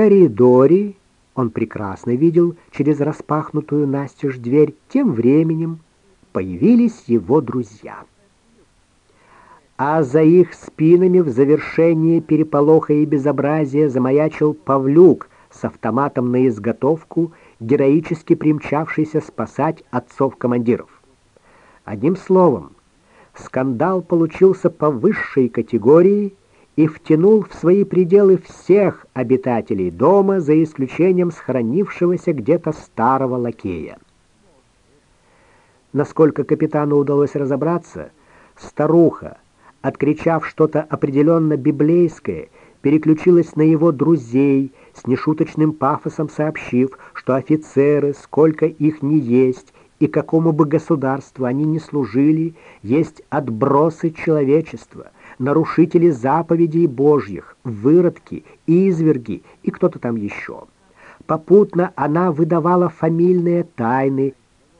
коридоре он прекрасно видел через распахнутую настежь дверь, тем временем появились его друзья. А за их спинами в завершении переполоха и безобразия замаячил Павлюк с автоматом на изготовку, героически примчавшийся спасать отцов-командиров. Одним словом, скандал получился по высшей категории и втянул в свои пределы всех обитателей дома, за исключением сохранившегося где-то старого лакея. Насколько капитану удалось разобраться, старуха, откричав что-то определенно библейское, переключилась на его друзей, с нешуточным пафосом сообщив, что офицеры, сколько их ни есть, и какому бы государству они ни служили, есть отбросы человечества, нарушители заповедей Божьих, выродки, изверги и кто-то там еще. Попутно она выдавала фамильные тайны,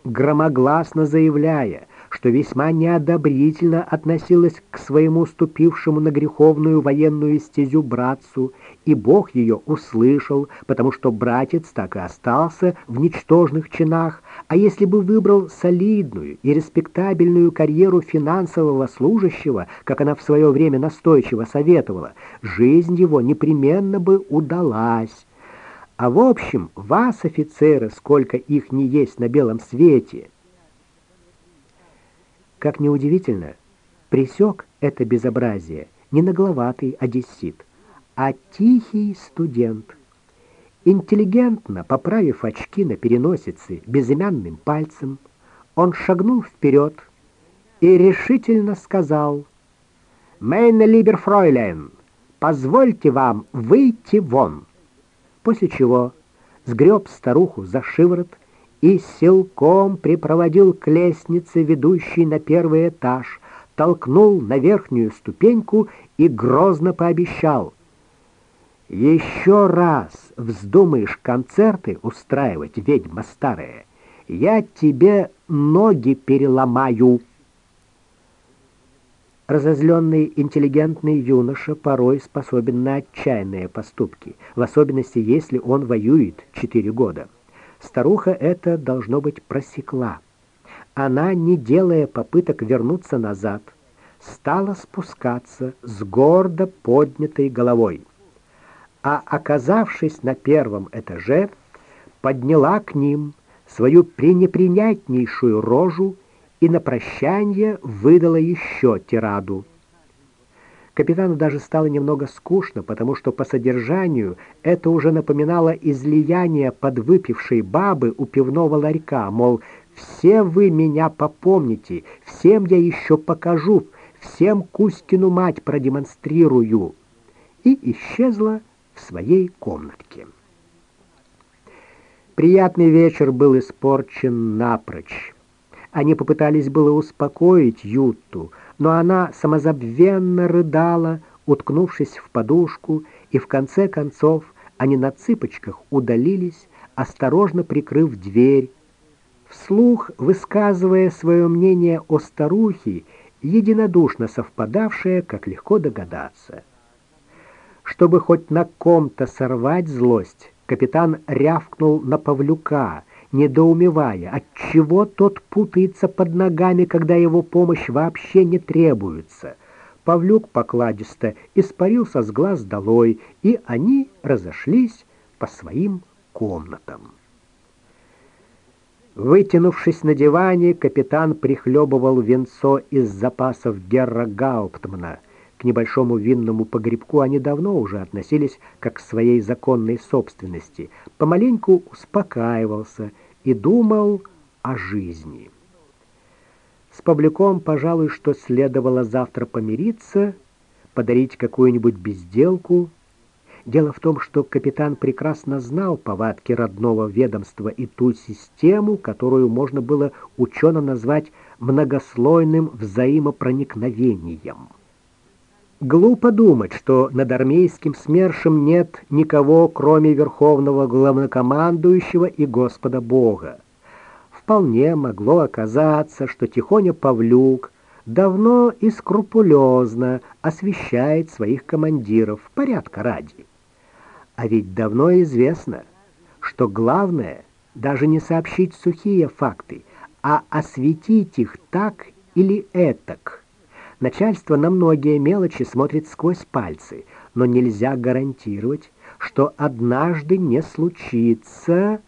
громогласно заявляя, что весьма неодобрительно относилась к своему ступившему на греховную военную стезю братцу, и Бог ее услышал, потому что братец так и остался в ничтожных чинах, а если бы выбрал солидную и респектабельную карьеру финансового служащего, как она в свое время настойчиво советовала, жизнь его непременно бы удалась. А в общем, вас, офицеры, сколько их не есть на белом свете — как неудивительно, присек это безобразие не нагловатый одессит, а тихий студент. Интеллигентно поправив очки на переносице безымянным пальцем, он шагнул вперед и решительно сказал «Мейне либер фройлен, позвольте вам выйти вон», после чего сгреб старуху за шиворот и силком припроводил к лестнице, ведущей на первый этаж, толкнул на верхнюю ступеньку и грозно пообещал. «Еще раз вздумаешь концерты устраивать, ведьма старая, я тебе ноги переломаю». Разозленный интеллигентный юноша порой способен на отчаянные поступки, в особенности если он воюет четыре года. Старуха это, должно быть, просекла. Она, не делая попыток вернуться назад, стала спускаться с гордо поднятой головой. А оказавшись на первом этаже, подняла к ним свою пренепринятнейшую рожу и на прощание выдала еще тираду. Капитану даже стало немного скучно, потому что по содержанию это уже напоминало излияние подвыпившей бабы у пивного ларька, мол, «Все вы меня попомните, всем я еще покажу, всем Кузькину мать продемонстрирую». И исчезла в своей комнатке. Приятный вечер был испорчен напрочь. Они попытались было успокоить Юту, но она самозабвенно рыдала, уткнувшись в подушку, и в конце концов они на цыпочках удалились, осторожно прикрыв дверь, вслух высказывая свое мнение о старухе, единодушно совпадавшее, как легко догадаться. Чтобы хоть на ком-то сорвать злость, капитан рявкнул на Павлюка, недоумевая, отчего тот путается под ногами, когда его помощь вообще не требуется. Павлюк покладисто испарился с глаз долой, и они разошлись по своим комнатам. Вытянувшись на диване, капитан прихлебывал венцо из запасов Герра Гауптмана. К небольшому винному погребку они давно уже относились как к своей законной собственности. Помаленьку успокаивался и думал о жизни. С Павлюком, пожалуй, что следовало завтра помириться, подарить какую-нибудь безделку. Дело в том, что капитан прекрасно знал повадки родного ведомства и ту систему, которую можно было учено назвать многослойным взаимопроникновением. Глупо думать, что над армейским СМЕРШем нет никого, кроме Верховного Главнокомандующего и Господа Бога. Вполне могло оказаться, что Тихоня Павлюк давно и скрупулезно освещает своих командиров, порядка ради. А ведь давно известно, что главное даже не сообщить сухие факты, а осветить их так или этак. Начальство на многие мелочи смотрит сквозь пальцы, но нельзя гарантировать, что однажды не случится